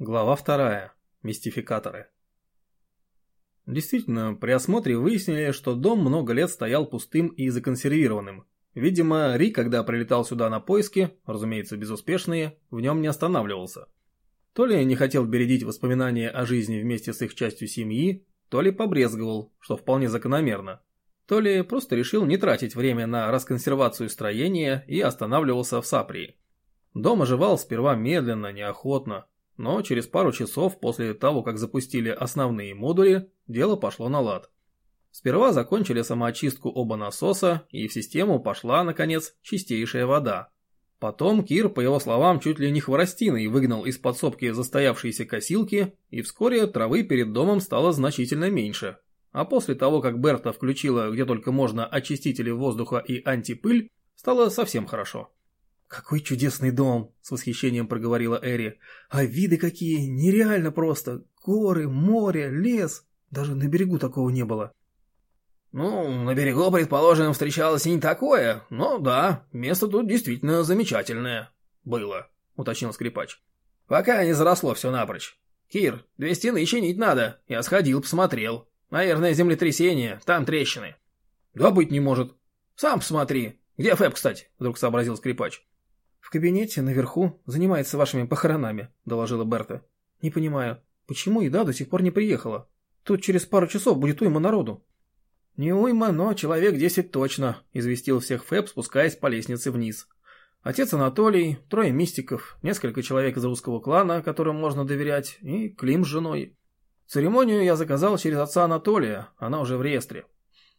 Глава вторая. Мистификаторы. Действительно, при осмотре выяснили, что дом много лет стоял пустым и законсервированным. Видимо, Ри, когда прилетал сюда на поиски, разумеется, безуспешные, в нем не останавливался. То ли не хотел бередить воспоминания о жизни вместе с их частью семьи, то ли побрезговал, что вполне закономерно, то ли просто решил не тратить время на расконсервацию строения и останавливался в Саприи. Дом оживал сперва медленно, неохотно, но через пару часов после того, как запустили основные модули, дело пошло на лад. Сперва закончили самоочистку оба насоса, и в систему пошла, наконец, чистейшая вода. Потом Кир, по его словам, чуть ли не хворостиной выгнал из подсобки застоявшиеся косилки, и вскоре травы перед домом стало значительно меньше. А после того, как Берта включила где только можно очистители воздуха и антипыль, стало совсем хорошо. «Какой чудесный дом!» — с восхищением проговорила Эри. «А виды какие! Нереально просто! Горы, море, лес! Даже на берегу такого не было!» «Ну, на берегу, предположим, встречалось и не такое, но да, место тут действительно замечательное. Было», — уточнил скрипач. «Пока не заросло все напрочь. Кир, две стены чинить надо. Я сходил, посмотрел. Наверное, землетрясение, там трещины». «Да быть не может». «Сам посмотри. Где Фэб, кстати?» — вдруг сообразил скрипач. «В кабинете наверху занимается вашими похоронами», — доложила Берта. «Не понимаю, почему еда до сих пор не приехала? Тут через пару часов будет уйма народу». «Не уйма, но человек десять точно», — известил всех Фэб, спускаясь по лестнице вниз. Отец Анатолий, трое мистиков, несколько человек из русского клана, которым можно доверять, и Клим с женой. Церемонию я заказал через отца Анатолия, она уже в реестре.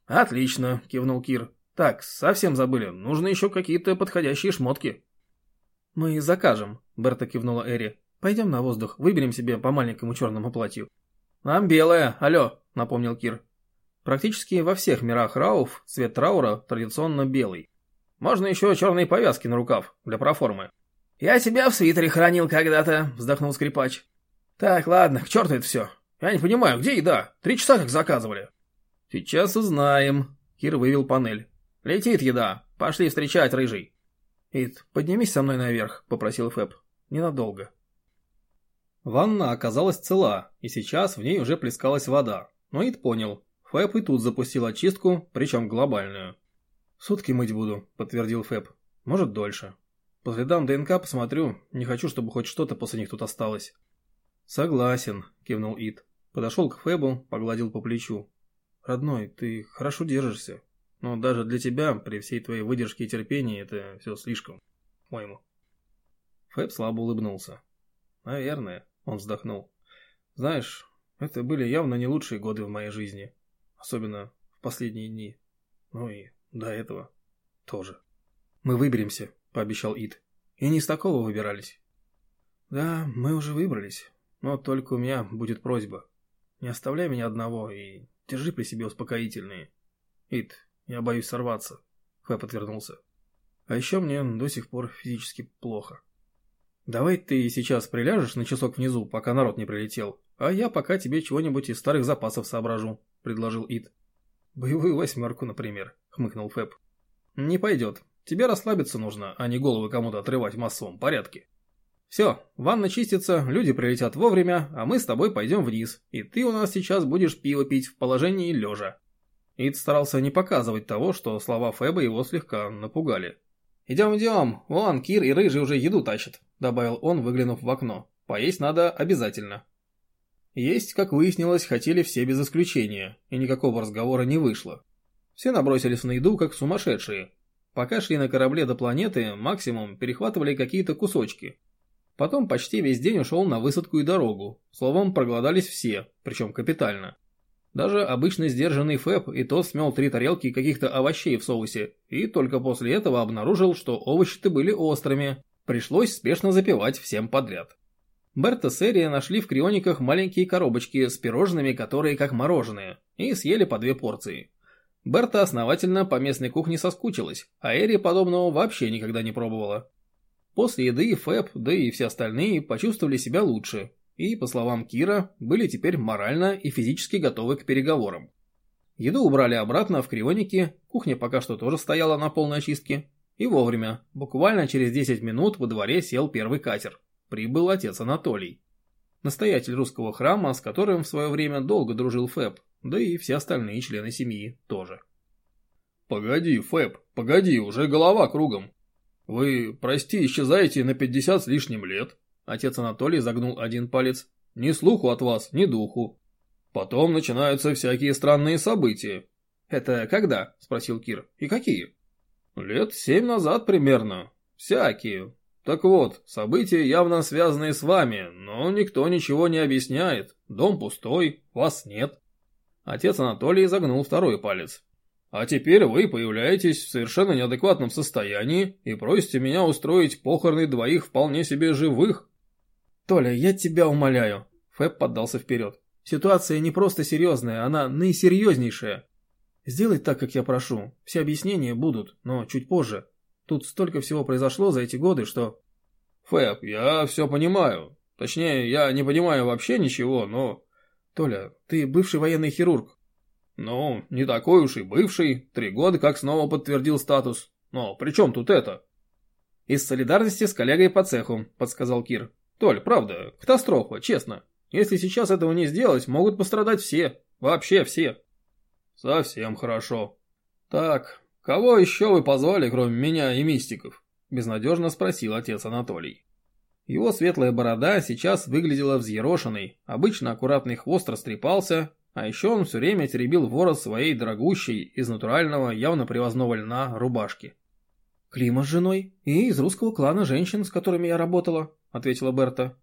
«Отлично», — кивнул Кир. «Так, совсем забыли, нужны еще какие-то подходящие шмотки». «Мы закажем», — Берта кивнула Эри. «Пойдем на воздух, выберем себе по маленькому черному платью». «Нам белое, алло», — напомнил Кир. Практически во всех мирах Рауф цвет траура традиционно белый. Можно еще черные повязки на рукав, для проформы. «Я тебя в свитере хранил когда-то», — вздохнул скрипач. «Так, ладно, к черту это все. Я не понимаю, где еда? Три часа как заказывали». «Сейчас узнаем», — Кир вывел панель. «Летит еда. Пошли встречать рыжий». «Ит, поднимись со мной наверх», — попросил Фэб. «Ненадолго». Ванна оказалась цела, и сейчас в ней уже плескалась вода. Но Ит понял. Фэб и тут запустил очистку, причем глобальную. «Сутки мыть буду», — подтвердил Фэб. «Может, дольше. По следам ДНК посмотрю, не хочу, чтобы хоть что-то после них тут осталось». «Согласен», — кивнул Ит. Подошел к Фэбу, погладил по плечу. «Родной, ты хорошо держишься. Но даже для тебя, при всей твоей выдержке и терпении, это все слишком, по-моему. Фэб слабо улыбнулся. Наверное, он вздохнул. Знаешь, это были явно не лучшие годы в моей жизни. Особенно в последние дни. Ну и до этого тоже. Мы выберемся, пообещал Ид. И не с такого выбирались. Да, мы уже выбрались. Но только у меня будет просьба. Не оставляй меня одного и держи при себе успокоительные. Ид, я боюсь сорваться. Фэб отвернулся. А еще мне до сих пор физически плохо. Давай ты сейчас приляжешь на часок внизу, пока народ не прилетел, а я пока тебе чего-нибудь из старых запасов соображу, предложил Ид. Боевую восьмерку, например, хмыкнул Фэб. Не пойдет. Тебе расслабиться нужно, а не головы кому-то отрывать в массовом порядке. Все, ванна чистится, люди прилетят вовремя, а мы с тобой пойдем вниз, и ты у нас сейчас будешь пиво пить в положении лежа. Ид старался не показывать того, что слова Феба его слегка напугали. «Идем, идем, вон, Кир и Рыжий уже еду тащат», — добавил он, выглянув в окно. «Поесть надо обязательно». Есть, как выяснилось, хотели все без исключения, и никакого разговора не вышло. Все набросились на еду, как сумасшедшие. Пока шли на корабле до планеты, максимум перехватывали какие-то кусочки. Потом почти весь день ушел на высадку и дорогу. Словом, проголодались все, причем капитально. Даже обычно сдержанный Фэб и тот смел три тарелки каких-то овощей в соусе, и только после этого обнаружил, что овощи-то были острыми. Пришлось спешно запивать всем подряд. Берта с Эри нашли в криониках маленькие коробочки с пирожными, которые как мороженые, и съели по две порции. Берта основательно по местной кухне соскучилась, а Эри подобного вообще никогда не пробовала. После еды Фэб, да и все остальные почувствовали себя лучше, и, по словам Кира, были теперь морально и физически готовы к переговорам. Еду убрали обратно в крионики, кухня пока что тоже стояла на полной очистке. И вовремя, буквально через 10 минут во дворе сел первый катер. Прибыл отец Анатолий. настоятель русского храма, с которым в свое время долго дружил Фэб, да и все остальные члены семьи тоже. «Погоди, Фэб, погоди, уже голова кругом. Вы, прости, исчезаете на пятьдесят с лишним лет». Отец Анатолий загнул один палец. «Ни слуху от вас, ни духу. Потом начинаются всякие странные события». «Это когда?» – спросил Кир. «И какие?» «Лет семь назад примерно. Всякие. Так вот, события явно связанные с вами, но никто ничего не объясняет. Дом пустой, вас нет». Отец Анатолий загнул второй палец. А теперь вы появляетесь в совершенно неадекватном состоянии и просите меня устроить похороны двоих вполне себе живых. Толя, я тебя умоляю. Фэб поддался вперед. Ситуация не просто серьезная, она наисерьезнейшая. Сделай так, как я прошу. Все объяснения будут, но чуть позже. Тут столько всего произошло за эти годы, что... Фэб, я все понимаю. Точнее, я не понимаю вообще ничего, но... Толя, ты бывший военный хирург. Ну, не такой уж и бывший, три года как снова подтвердил статус. Но при чем тут это? Из солидарности с коллегой по цеху, подсказал Кир. Толь, правда, катастрофа, честно. Если сейчас этого не сделать, могут пострадать все. Вообще все. Совсем хорошо. Так, кого еще вы позвали, кроме меня и мистиков? Безнадежно спросил отец Анатолий. Его светлая борода сейчас выглядела взъерошенной, обычно аккуратный хвост растрепался, а еще он все время теребил ворот своей дорогущей, из натурального, явно привозного льна, рубашки. «Клима с женой и из русского клана женщин, с которыми я работала», — ответила Берта.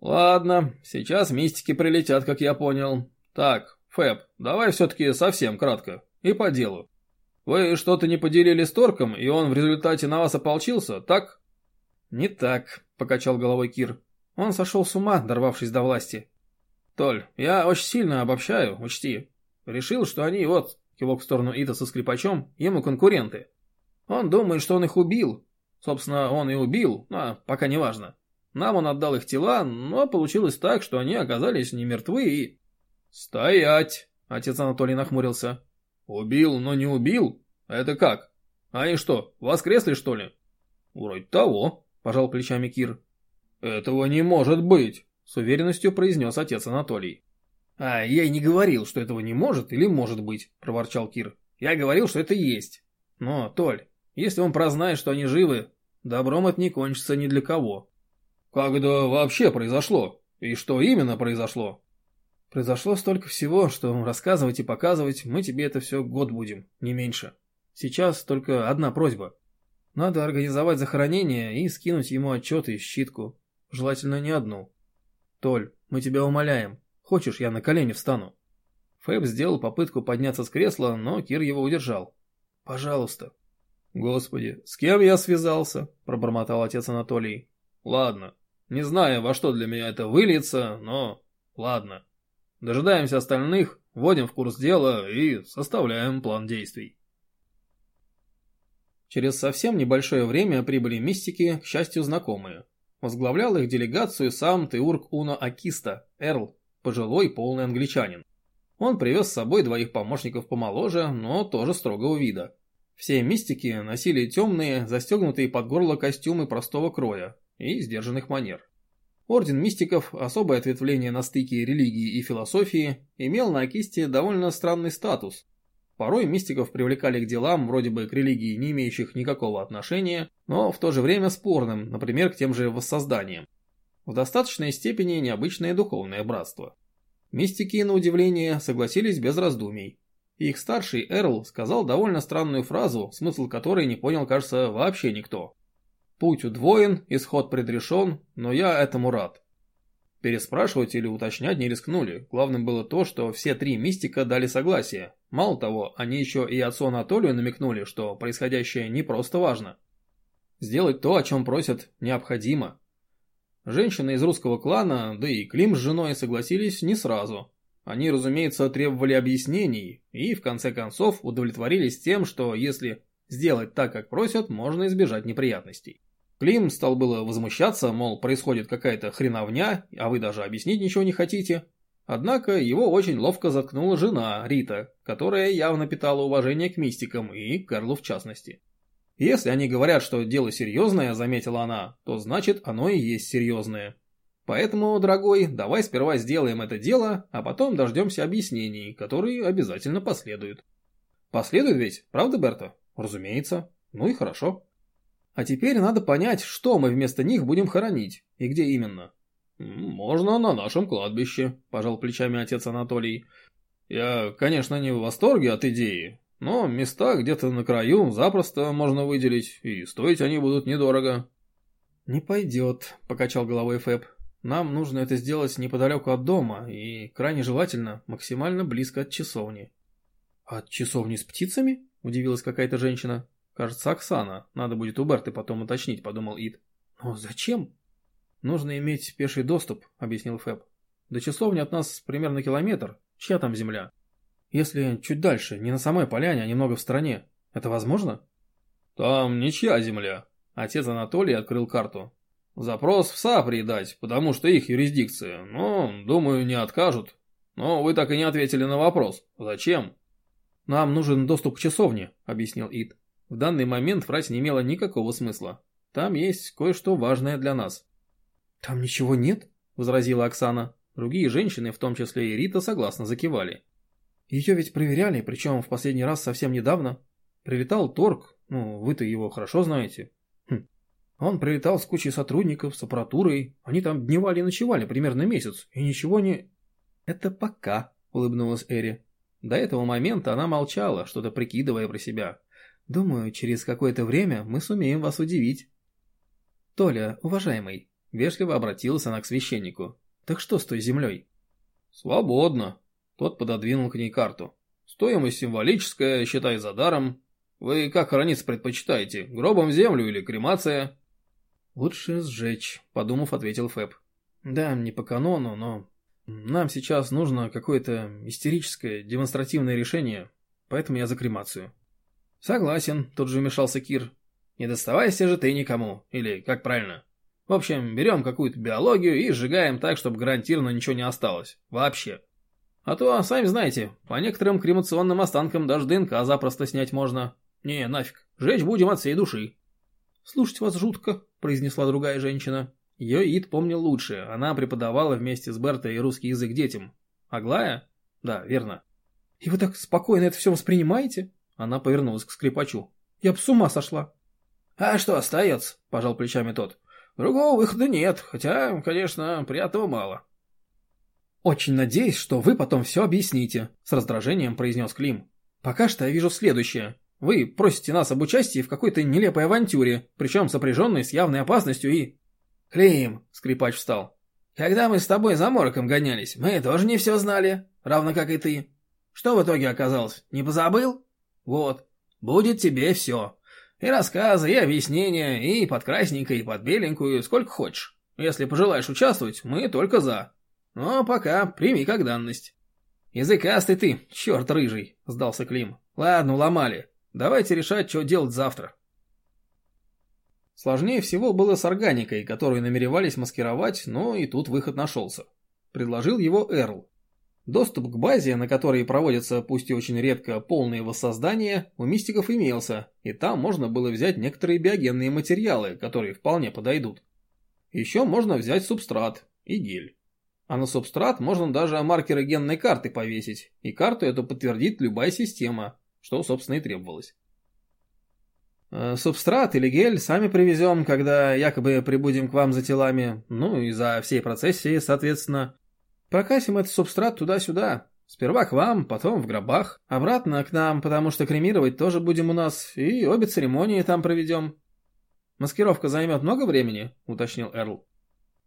«Ладно, сейчас мистики прилетят, как я понял. Так, Фэб, давай все-таки совсем кратко и по делу. Вы что-то не поделили с Торком, и он в результате на вас ополчился, так?» «Не так», — покачал головой Кир. «Он сошел с ума, дорвавшись до власти. Толь, я очень сильно обобщаю, учти. Решил, что они, вот, кивок в сторону Ита со скрипачом, ему конкуренты. Он думает, что он их убил. Собственно, он и убил, но пока не важно. Нам он отдал их тела, но получилось так, что они оказались не мертвы и... «Стоять!» — отец Анатолий нахмурился. «Убил, но не убил? Это как? Они что, воскресли, что ли?» «Вроде того», — пожал плечами Кир. «Этого не может быть!» С уверенностью произнес отец Анатолий. «А я и не говорил, что этого не может или может быть», – проворчал Кир. «Я говорил, что это есть. Но, Толь, если он прознает, что они живы, добром это не кончится ни для кого». «Когда вообще произошло? И что именно произошло?» «Произошло столько всего, что рассказывать и показывать мы тебе это все год будем, не меньше. Сейчас только одна просьба. Надо организовать захоронение и скинуть ему отчет и щитку. Желательно не одну. «Толь, мы тебя умоляем. Хочешь, я на колени встану?» Фэб сделал попытку подняться с кресла, но Кир его удержал. «Пожалуйста». «Господи, с кем я связался?» – пробормотал отец Анатолий. «Ладно, не знаю, во что для меня это выльется, но... Ладно. Дожидаемся остальных, вводим в курс дела и составляем план действий». Через совсем небольшое время прибыли мистики, к счастью, знакомые. Возглавлял их делегацию сам Теург Уно Акиста, Эрл, пожилой полный англичанин. Он привез с собой двоих помощников помоложе, но тоже строгого вида. Все мистики носили темные, застегнутые под горло костюмы простого кроя и сдержанных манер. Орден мистиков, особое ответвление на стыке религии и философии, имел на Акисте довольно странный статус, Порой мистиков привлекали к делам, вроде бы к религии, не имеющих никакого отношения, но в то же время спорным, например, к тем же воссозданиям. В достаточной степени необычное духовное братство. Мистики, на удивление, согласились без раздумий. Их старший Эрл сказал довольно странную фразу, смысл которой не понял, кажется, вообще никто. «Путь удвоен, исход предрешен, но я этому рад». Переспрашивать или уточнять не рискнули. Главным было то, что все три мистика дали согласие. Мало того, они еще и отцу Анатолию намекнули, что происходящее не просто важно. Сделать то, о чем просят, необходимо. Женщины из русского клана, да и Клим с женой согласились не сразу. Они, разумеется, требовали объяснений и, в конце концов, удовлетворились тем, что если сделать так, как просят, можно избежать неприятностей. Клим стал было возмущаться, мол, происходит какая-то хреновня, а вы даже объяснить ничего не хотите. Однако его очень ловко заткнула жена, Рита, которая явно питала уважение к мистикам и Карлу в частности. Если они говорят, что дело серьезное, заметила она, то значит оно и есть серьезное. Поэтому, дорогой, давай сперва сделаем это дело, а потом дождемся объяснений, которые обязательно последуют. Последует ведь, правда, Берта? Разумеется. Ну и хорошо. А теперь надо понять, что мы вместо них будем хоронить, и где именно. Можно на нашем кладбище, пожал плечами отец Анатолий. Я, конечно, не в восторге от идеи, но места где-то на краю запросто можно выделить, и стоить они будут недорого. «Не пойдет», — покачал головой Фэб. «Нам нужно это сделать неподалеку от дома и, крайне желательно, максимально близко от часовни». «От часовни с птицами?» — удивилась какая-то женщина. «Кажется, Оксана. Надо будет у Берты потом уточнить», — подумал Ид. «Но зачем?» «Нужно иметь пеший доступ», — объяснил Фэб. «До часовни от нас примерно километр. Чья там земля?» «Если чуть дальше, не на самой поляне, а немного в стороне. Это возможно?» «Там ничья земля», Отец Анатолий открыл карту. Запрос в САПРИ дать, потому что их юрисдикция. Но, думаю, не откажут. Но вы так и не ответили на вопрос. Зачем? Нам нужен доступ к часовне, объяснил Ид. В данный момент врать не имело никакого смысла. Там есть кое-что важное для нас. Там ничего нет, возразила Оксана. Другие женщины, в том числе и Рита, согласно закивали. Ее ведь проверяли, причем в последний раз совсем недавно. Прилетал Торг, ну, вы-то его хорошо знаете. Он прилетал с кучей сотрудников, с аппаратурой. Они там дневали и ночевали примерно месяц, и ничего не... Это пока, улыбнулась Эри. До этого момента она молчала, что-то прикидывая про себя. Думаю, через какое-то время мы сумеем вас удивить. Толя, уважаемый, вежливо обратилась она к священнику. Так что с той землей? Свободно. Тот пододвинул к ней карту. Стоимость символическая, считай за даром. Вы как храниться предпочитаете, гробом в землю или кремация? «Лучше сжечь», — подумав, ответил Фэб. «Да, не по канону, но нам сейчас нужно какое-то истерическое, демонстративное решение, поэтому я за кремацию». «Согласен», — тут же вмешался Кир. «Не доставайся же ты никому, или как правильно?» В общем, берем какую-то биологию и сжигаем так, чтобы гарантированно ничего не осталось. Вообще. А то, сами знаете, по некоторым кремационным останкам даже ДНК запросто снять можно. Не, нафиг. Жечь будем от всей души. Слушать вас жутко, произнесла другая женщина. Ее Ид помнил лучше, она преподавала вместе с Бертой русский язык детям. Аглая? Да, верно. И вы так спокойно это все воспринимаете? Она повернулась к скрипачу. Я б с ума сошла. А что остается? Пожал плечами тот. Другого выхода нет, хотя, конечно, приятного мало. «Очень надеюсь, что вы потом все объясните», — с раздражением произнес Клим. «Пока что я вижу следующее. Вы просите нас об участии в какой-то нелепой авантюре, причем сопряженной с явной опасностью и...» «Клим!» — скрипач встал. «Когда мы с тобой за мороком гонялись, мы тоже не все знали, равно как и ты. Что в итоге оказалось? Не позабыл? Вот, будет тебе все. И рассказы, и объяснения, и под красненькой, и под беленькую, сколько хочешь. Если пожелаешь участвовать, мы только за. Но пока прими как данность». «Языкастый ты, черт рыжий!» — сдался Клим. «Ладно, уломали. Давайте решать, что делать завтра. Сложнее всего было с органикой, которую намеревались маскировать, но и тут выход нашелся. Предложил его Эрл. Доступ к базе, на которой проводятся, пусть и очень редко, полные воссоздания, у мистиков имелся, и там можно было взять некоторые биогенные материалы, которые вполне подойдут. Еще можно взять субстрат и гель. А на субстрат можно даже маркеры генной карты повесить, и карту эту подтвердит любая система, что, собственно, и требовалось. Э, субстрат или гель сами привезем, когда якобы прибудем к вам за телами, ну и за всей процессией, соответственно. Прокасим этот субстрат туда-сюда. Сперва к вам, потом в гробах, обратно к нам, потому что кремировать тоже будем у нас, и обе церемонии там проведем. Маскировка займет много времени, уточнил Эрл.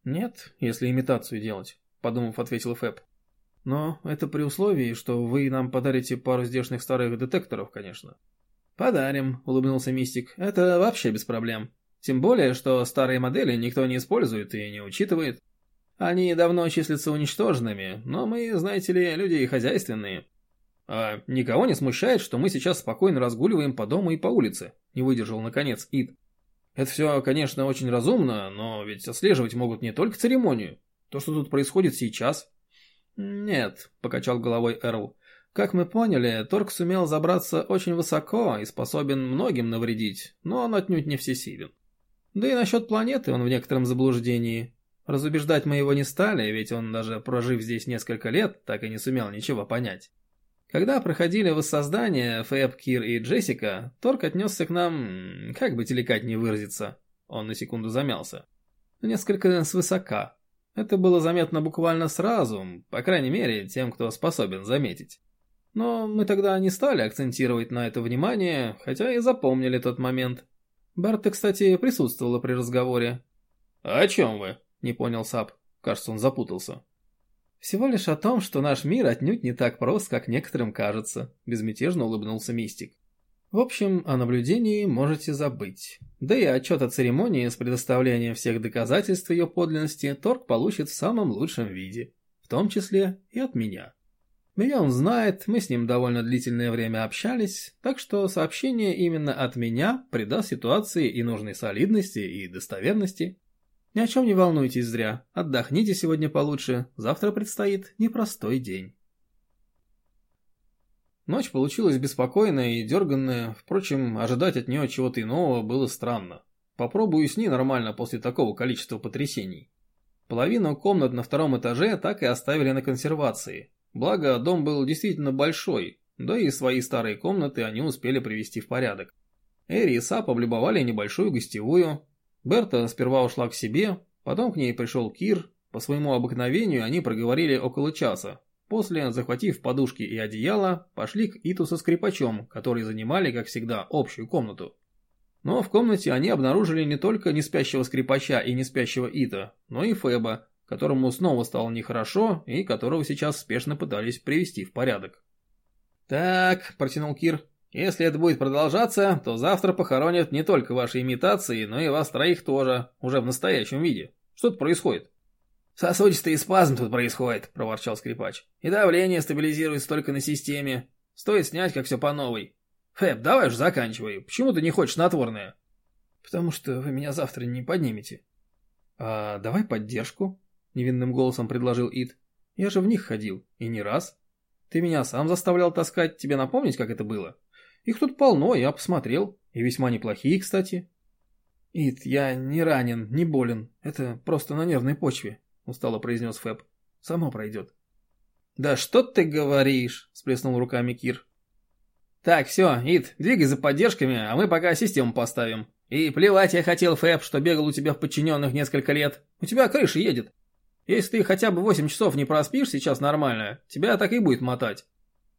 Нет, если имитацию делать, подумав, ответил Фэб. Но это при условии, что вы нам подарите пару здешних старых детекторов, конечно. Подарим, улыбнулся Мистик. Это вообще без проблем. Тем более, что старые модели никто не использует и не учитывает. Они давно числятся уничтоженными, но мы, знаете ли, люди хозяйственные. А никого не смущает, что мы сейчас спокойно разгуливаем по дому и по улице, не выдержал наконец Ид. Это все, конечно, очень разумно, но ведь отслеживать могут не только церемонию. То, что тут происходит сейчас, «Нет», — покачал головой Эрл. «Как мы поняли, Торг сумел забраться очень высоко и способен многим навредить, но он отнюдь не всесилен. Да и насчет планеты он в некотором заблуждении. Разубеждать мы его не стали, ведь он даже прожив здесь несколько лет, так и не сумел ничего понять. Когда проходили воссоздание Фэб, Кир и Джессика, Торг отнесся к нам, как бы деликатнее выразиться. Он на секунду замялся. Несколько свысока. Это было заметно буквально сразу, по крайней мере, тем, кто способен заметить. Но мы тогда не стали акцентировать на это внимание, хотя и запомнили тот момент. Барта, кстати, присутствовала при разговоре. «О чем вы?» – не понял Сап. Кажется, он запутался. «Всего лишь о том, что наш мир отнюдь не так прост, как некоторым кажется», – безмятежно улыбнулся Мистик. В общем, о наблюдении можете забыть. Да и отчет о церемонии с предоставлением всех доказательств ее подлинности Торг получит в самом лучшем виде, в том числе и от меня. Меня он знает, мы с ним довольно длительное время общались, так что сообщение именно от меня придаст ситуации и нужной солидности и достоверности. Ни о чем не волнуйтесь зря, отдохните сегодня получше, завтра предстоит непростой день. Ночь получилась беспокойная и дерганная, впрочем, ожидать от нее чего-то иного было странно. Попробую сни нормально после такого количества потрясений. Половину комнат на втором этаже так и оставили на консервации. Благо, дом был действительно большой, да и свои старые комнаты они успели привести в порядок. Эри и Сап облюбовали небольшую гостевую. Берта сперва ушла к себе, потом к ней пришел Кир. По своему обыкновению они проговорили около часа, После, захватив подушки и одеяло, пошли к Иту со скрипачом, которые занимали, как всегда, общую комнату. Но в комнате они обнаружили не только неспящего скрипача и неспящего Ита, но и Феба, которому снова стало нехорошо и которого сейчас спешно пытались привести в порядок. «Так», – протянул Кир, – «если это будет продолжаться, то завтра похоронят не только ваши имитации, но и вас троих тоже, уже в настоящем виде. Что тут происходит?» «Сосудистый спазм тут происходит», — проворчал скрипач. «И давление стабилизируется только на системе. Стоит снять, как все по новой. Фэб, давай уж заканчивай. Почему ты не хочешь снотворное?» «Потому что вы меня завтра не поднимете». «А давай поддержку», — невинным голосом предложил Ид. «Я же в них ходил, и не раз. Ты меня сам заставлял таскать, тебе напомнить, как это было? Их тут полно, я посмотрел, и весьма неплохие, кстати». «Ид, я не ранен, не болен, это просто на нервной почве устало произнес Фэб. «Само пройдет». «Да что ты говоришь?» – сплеснул руками Кир. «Так, все, Ид, двигай за поддержками, а мы пока систему поставим. И плевать я хотел, Фэб, что бегал у тебя в подчиненных несколько лет. У тебя крыша едет. Если ты хотя бы 8 часов не проспишь сейчас нормально, тебя так и будет мотать.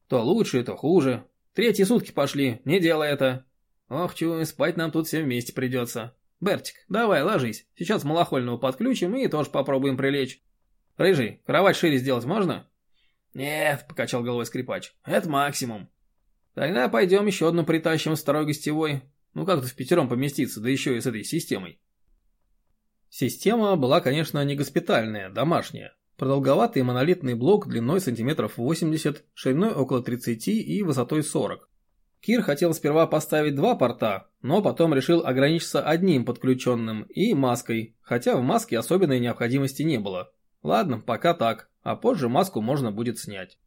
То лучше, то хуже. Третьи сутки пошли, не делай это. Ох, чую, спать нам тут всем вместе придется. Бертик, давай, ложись. Сейчас малохольного подключим и тоже попробуем прилечь. Рыжий, кровать шире сделать можно? Нет, покачал головой скрипач. Это максимум. Тогда пойдем еще одну притащим с второй гостевой. Ну как тут в пятером поместиться, да еще и с этой системой. Система была, конечно, не госпитальная, домашняя. Продолговатый монолитный блок длиной сантиметров 80, шириной около 30 и высотой 40. Кир хотел сперва поставить два порта, но потом решил ограничиться одним подключенным и маской, хотя в маске особенной необходимости не было. Ладно, пока так, а позже маску можно будет снять.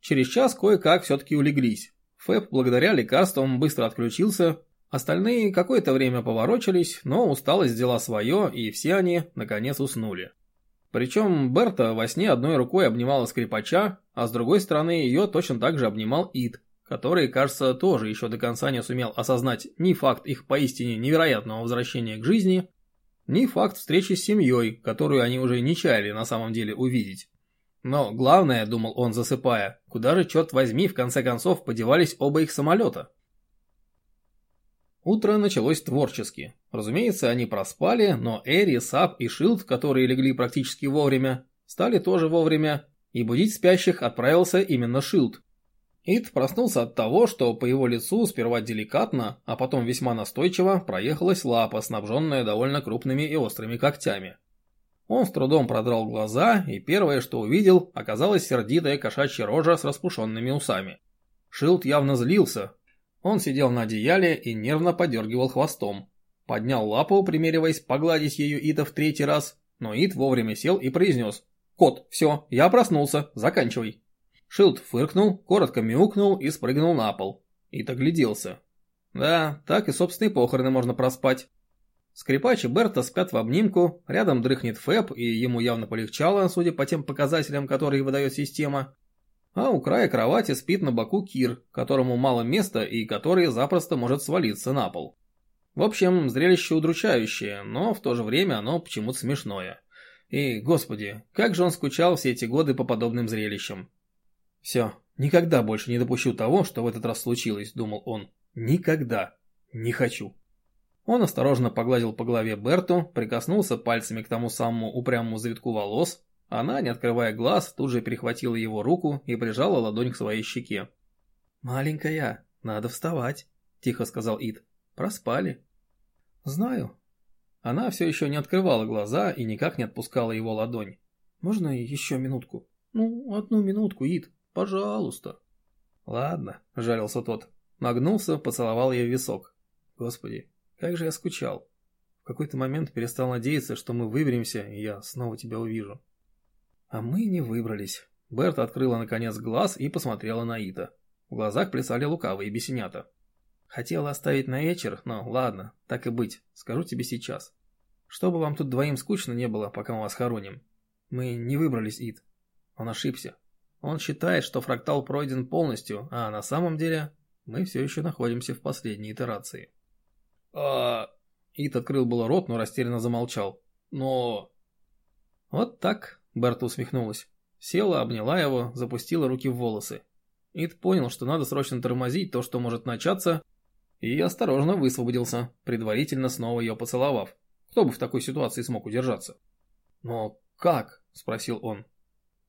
Через час кое-как все-таки улеглись. Фэб благодаря лекарствам быстро отключился, остальные какое-то время поворочились, но усталость взяла свое, и все они, наконец, уснули. Причем Берта во сне одной рукой обнимала скрипача, а с другой стороны ее точно так же обнимал Ид, который, кажется, тоже еще до конца не сумел осознать ни факт их поистине невероятного возвращения к жизни, ни факт встречи с семьей, которую они уже не чаяли на самом деле увидеть. Но главное, думал он засыпая, куда же, черт возьми, в конце концов подевались оба их самолета? Утро началось творчески. Разумеется, они проспали, но Эри, Сап и Шилд, которые легли практически вовремя, стали тоже вовремя, и будить спящих отправился именно Шилд. Ид проснулся от того, что по его лицу сперва деликатно, а потом весьма настойчиво проехалась лапа, снабженная довольно крупными и острыми когтями. Он с трудом продрал глаза, и первое, что увидел, оказалась сердитая кошачья рожа с распушенными усами. Шилд явно злился. Он сидел на одеяле и нервно подергивал хвостом. Поднял лапу, примериваясь погладить ее Ида в третий раз, но Ид вовремя сел и произнес «Кот, все, я проснулся, заканчивай». Шилд фыркнул, коротко мяукнул и спрыгнул на пол. И огляделся. Да, так и собственные похороны можно проспать. Скрипач и Берта спят в обнимку, рядом дрыхнет Фэб, и ему явно полегчало, судя по тем показателям, которые выдает система. А у края кровати спит на боку Кир, которому мало места и который запросто может свалиться на пол. В общем, зрелище удручающее, но в то же время оно почему-то смешное. И, господи, как же он скучал все эти годы по подобным зрелищам. Все, никогда больше не допущу того, что в этот раз случилось, думал он. Никогда. Не хочу. Он осторожно погладил по голове Берту, прикоснулся пальцами к тому самому упрямому завитку волос. Она, не открывая глаз, тут же перехватила его руку и прижала ладонь к своей щеке. «Маленькая, надо вставать», – тихо сказал Ид. «Проспали». «Знаю». Она все еще не открывала глаза и никак не отпускала его ладонь. «Можно еще минутку?» «Ну, одну минутку, Ид, пожалуйста». «Ладно», – жалился тот. Нагнулся, поцеловал ее в висок. «Господи, как же я скучал. В какой-то момент перестал надеяться, что мы выберемся, и я снова тебя увижу». А мы не выбрались. Берта открыла наконец глаз и посмотрела на Ита. В глазах плясали лукавые бесенята. Хотела оставить на вечер, но ладно, так и быть, скажу тебе сейчас. Чтобы вам тут двоим скучно не было, пока мы вас хороним. Мы не выбрались, Ид. Он ошибся. Он считает, что фрактал пройден полностью, а на самом деле мы все еще находимся в последней итерации. А... Ид открыл было рот, но растерянно замолчал. Но... Вот так, Берта усмехнулась. Села, обняла его, запустила руки в волосы. Ид понял, что надо срочно тормозить то, что может начаться, и осторожно высвободился, предварительно снова ее поцеловав. Кто бы в такой ситуации смог удержаться? «Но как?» – спросил он.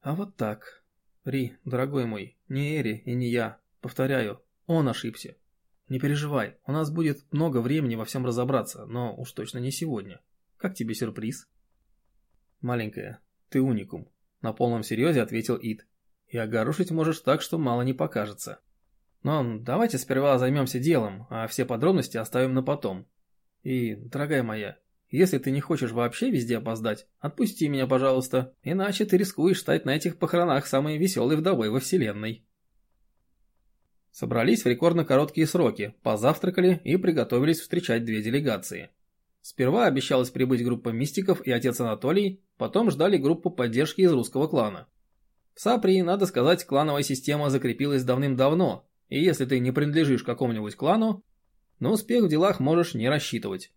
«А вот так. Ри, дорогой мой, не Эри и не я. Повторяю, он ошибся. Не переживай, у нас будет много времени во всем разобраться, но уж точно не сегодня. Как тебе сюрприз?» «Маленькая, ты уникум», – на полном серьезе ответил Ид. «И огорошить можешь так, что мало не покажется. Но давайте сперва займемся делом, а все подробности оставим на потом. И, дорогая моя, если ты не хочешь вообще везде опоздать, отпусти меня, пожалуйста, иначе ты рискуешь стать на этих похоронах самой веселой вдовой во вселенной. Собрались в рекордно короткие сроки, позавтракали и приготовились встречать две делегации. Сперва обещалась прибыть группа мистиков и отец Анатолий, потом ждали группу поддержки из русского клана. В Саприи, надо сказать, клановая система закрепилась давным-давно, и если ты не принадлежишь какому-нибудь клану, на успех в делах можешь не рассчитывать.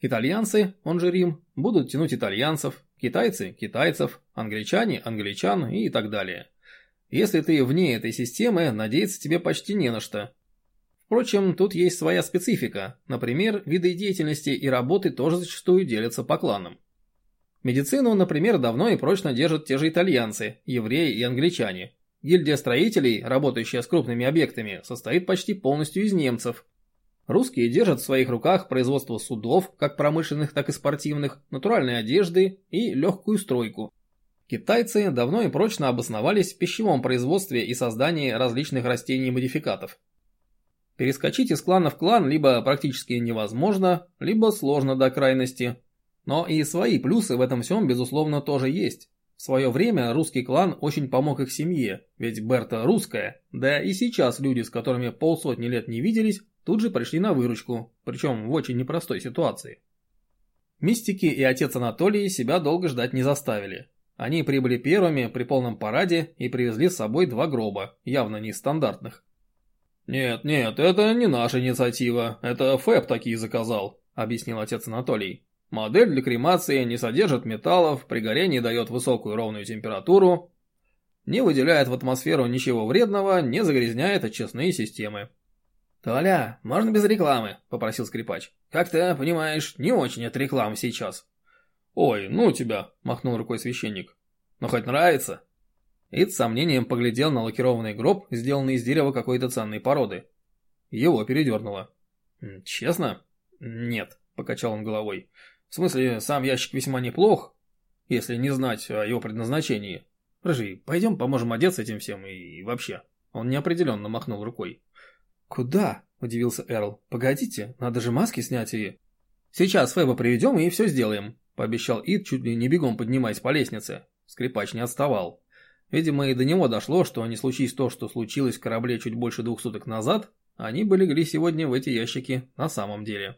Итальянцы, он же Рим, будут тянуть итальянцев, китайцы – китайцев, англичане – англичан и так далее. Если ты вне этой системы, надеяться тебе почти не на что. Впрочем, тут есть своя специфика. Например, виды деятельности и работы тоже зачастую делятся по кланам. Медицину, например, давно и прочно держат те же итальянцы, евреи и англичане. Гильдия строителей, работающая с крупными объектами, состоит почти полностью из немцев. Русские держат в своих руках производство судов, как промышленных, так и спортивных, натуральной одежды и легкую стройку. Китайцы давно и прочно обосновались в пищевом производстве и создании различных растений-модификатов. Перескочить из клана в клан либо практически невозможно, либо сложно до крайности. Но и свои плюсы в этом всем безусловно тоже есть. В свое время русский клан очень помог их семье, ведь Берта русская, да и сейчас люди, с которыми полсотни лет не виделись, тут же пришли на выручку, причем в очень непростой ситуации. Мистики и отец Анатолий себя долго ждать не заставили. Они прибыли первыми при полном параде и привезли с собой два гроба, явно не стандартных. «Нет, нет, это не наша инициатива, это ФЭП такие заказал», — объяснил отец Анатолий. Модель для кремации не содержит металлов, при горении дает высокую ровную температуру, не выделяет в атмосферу ничего вредного, не загрязняет очистные системы. «Толя, можно без рекламы?» – попросил скрипач. «Как-то, понимаешь, не очень от рекламы сейчас». «Ой, ну тебя!» – махнул рукой священник. «Но хоть нравится?» Ид с сомнением поглядел на лакированный гроб, сделанный из дерева какой-то ценной породы. Его передернуло. «Честно?» «Нет», – покачал он головой. В смысле, сам ящик весьма неплох, если не знать о его предназначении. Рыжий, пойдем поможем одеться этим всем и вообще. Он неопределенно махнул рукой. Куда? Удивился Эрл. Погодите, надо же маски снять и... Сейчас Феба приведем и все сделаем, пообещал Ид, чуть ли не бегом поднимаясь по лестнице. Скрипач не отставал. Видимо, и до него дошло, что не случись то, что случилось в корабле чуть больше двух суток назад, они бы легли сегодня в эти ящики на самом деле.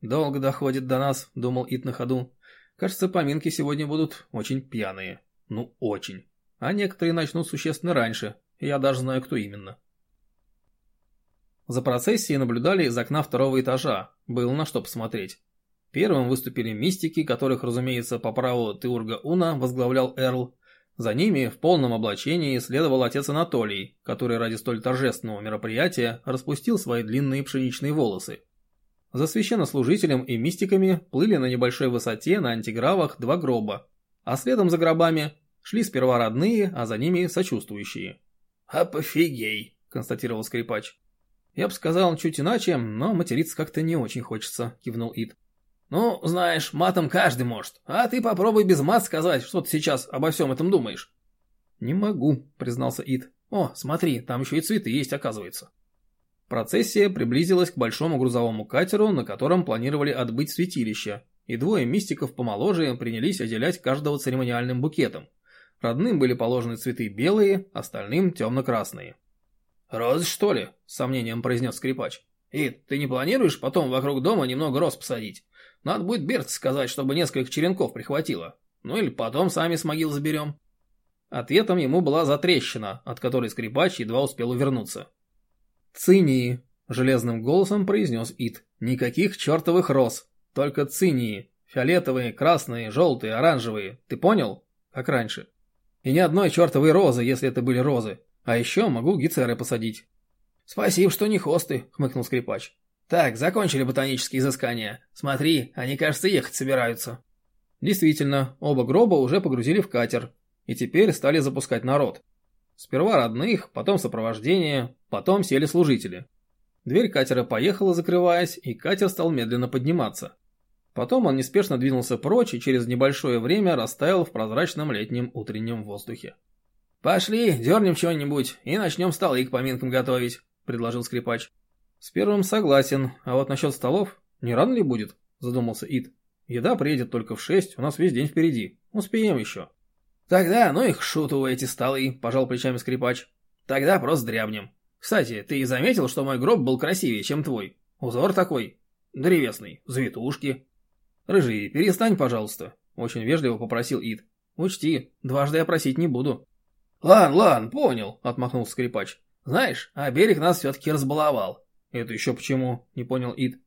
Долго доходит до нас, думал Ит на ходу. Кажется, поминки сегодня будут очень пьяные. Ну, очень. А некоторые начнут существенно раньше, я даже знаю, кто именно. За процессией наблюдали из окна второго этажа, было на что посмотреть. Первым выступили мистики, которых, разумеется, по праву Теурга Уна возглавлял Эрл. За ними в полном облачении следовал отец Анатолий, который ради столь торжественного мероприятия распустил свои длинные пшеничные волосы. За священнослужителем и мистиками плыли на небольшой высоте на антигравах два гроба, а следом за гробами шли сперва родные, а за ними сочувствующие. «Апофигей», — констатировал скрипач. «Я бы сказал чуть иначе, но материться как-то не очень хочется», — кивнул Ид. «Ну, знаешь, матом каждый может. А ты попробуй без мат сказать, что ты сейчас обо всем этом думаешь». «Не могу», — признался Ид. «О, смотри, там еще и цветы есть, оказывается». Процессия приблизилась к большому грузовому катеру, на котором планировали отбыть святилище, и двое мистиков помоложе принялись отделять каждого церемониальным букетом. Родным были положены цветы белые, остальным темно-красные. «Розы, что ли?» – с сомнением произнес скрипач. «И ты не планируешь потом вокруг дома немного роз посадить? Надо будет Берт сказать, чтобы несколько черенков прихватило. Ну или потом сами с могил заберем». Ответом ему была затрещина, от которой скрипач едва успел увернуться. «Цинии», — железным голосом произнес Ит. «Никаких чертовых роз, только цинии. Фиолетовые, красные, желтые, оранжевые. Ты понял? Как раньше. И ни одной чертовой розы, если это были розы. А еще могу гицеры посадить». «Спасибо, что не хосты», — хмыкнул скрипач. «Так, закончили ботанические изыскания. Смотри, они, кажется, ехать собираются». Действительно, оба гроба уже погрузили в катер, и теперь стали запускать народ. Сперва родных, потом сопровождение, потом сели служители. Дверь катера поехала, закрываясь, и катер стал медленно подниматься. Потом он неспешно двинулся прочь и через небольшое время растаял в прозрачном летнем утреннем воздухе. «Пошли, дернем чего-нибудь и начнем столы к поминкам готовить», — предложил скрипач. «С первым согласен, а вот насчет столов, не рано ли будет?» – задумался Ид. «Еда приедет только в шесть, у нас весь день впереди. Успеем еще». «Тогда, ну их шуту эти столы», – пожал плечами скрипач. «Тогда просто дрябнем. Кстати, ты заметил, что мой гроб был красивее, чем твой? Узор такой. Древесный, завитушки». «Рыжий, перестань, пожалуйста», – очень вежливо попросил Ид. «Учти, дважды я просить не буду». «Лан, лан, понял», – отмахнулся скрипач. «Знаешь, а берег нас все-таки разбаловал. «Это еще почему?» – не понял Ид.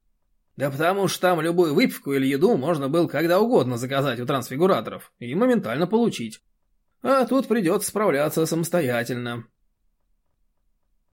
«Да потому что там любую выпивку или еду можно было когда угодно заказать у трансфигураторов и моментально получить. А тут придется справляться самостоятельно.